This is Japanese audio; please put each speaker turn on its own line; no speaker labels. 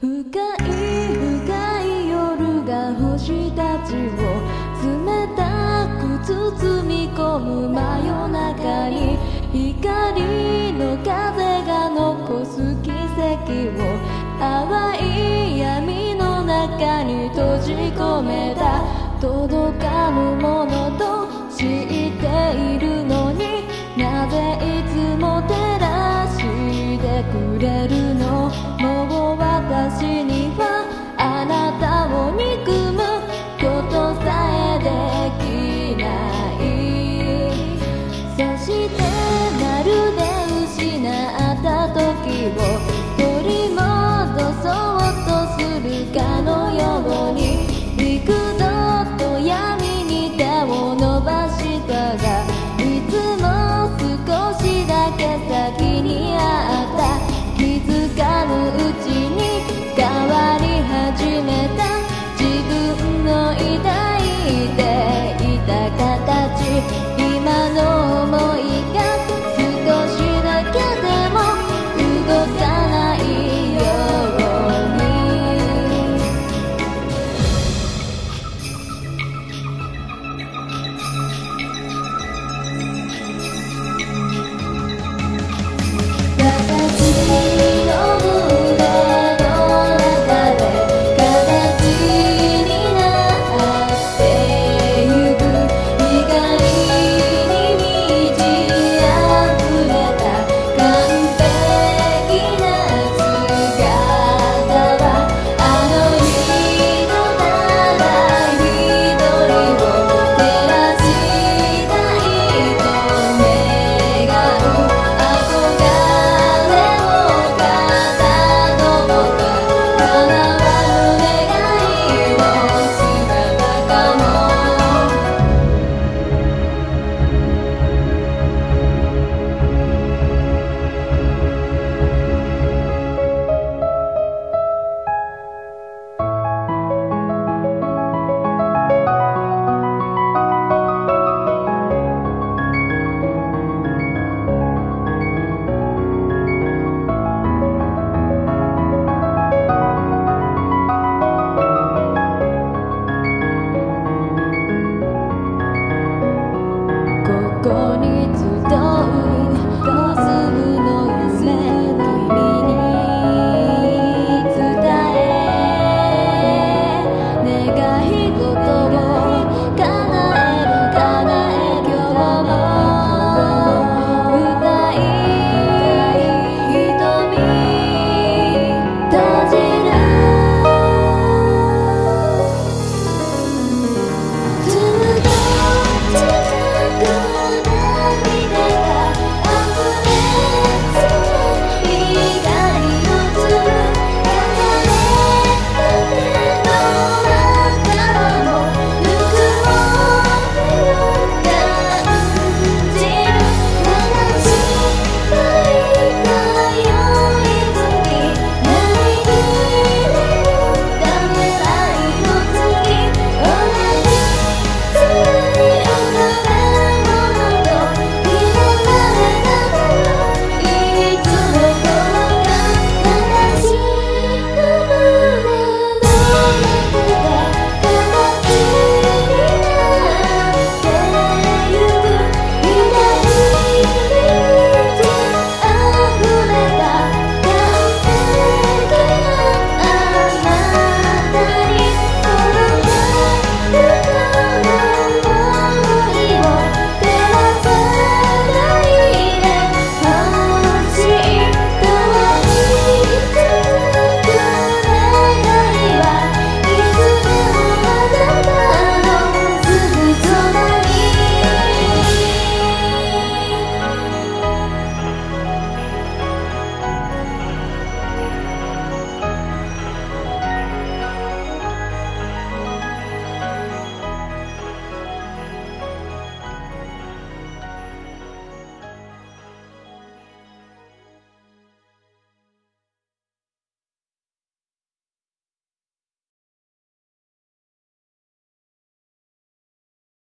深い深い夜が星たちを冷たく包み込む真夜中に光の風が残す奇跡を淡い闇の中に閉じ込めた届かぬものと知っているのになぜいつも照らしてくれるの私にはあなたを憎むことさえできない。そして